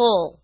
pull.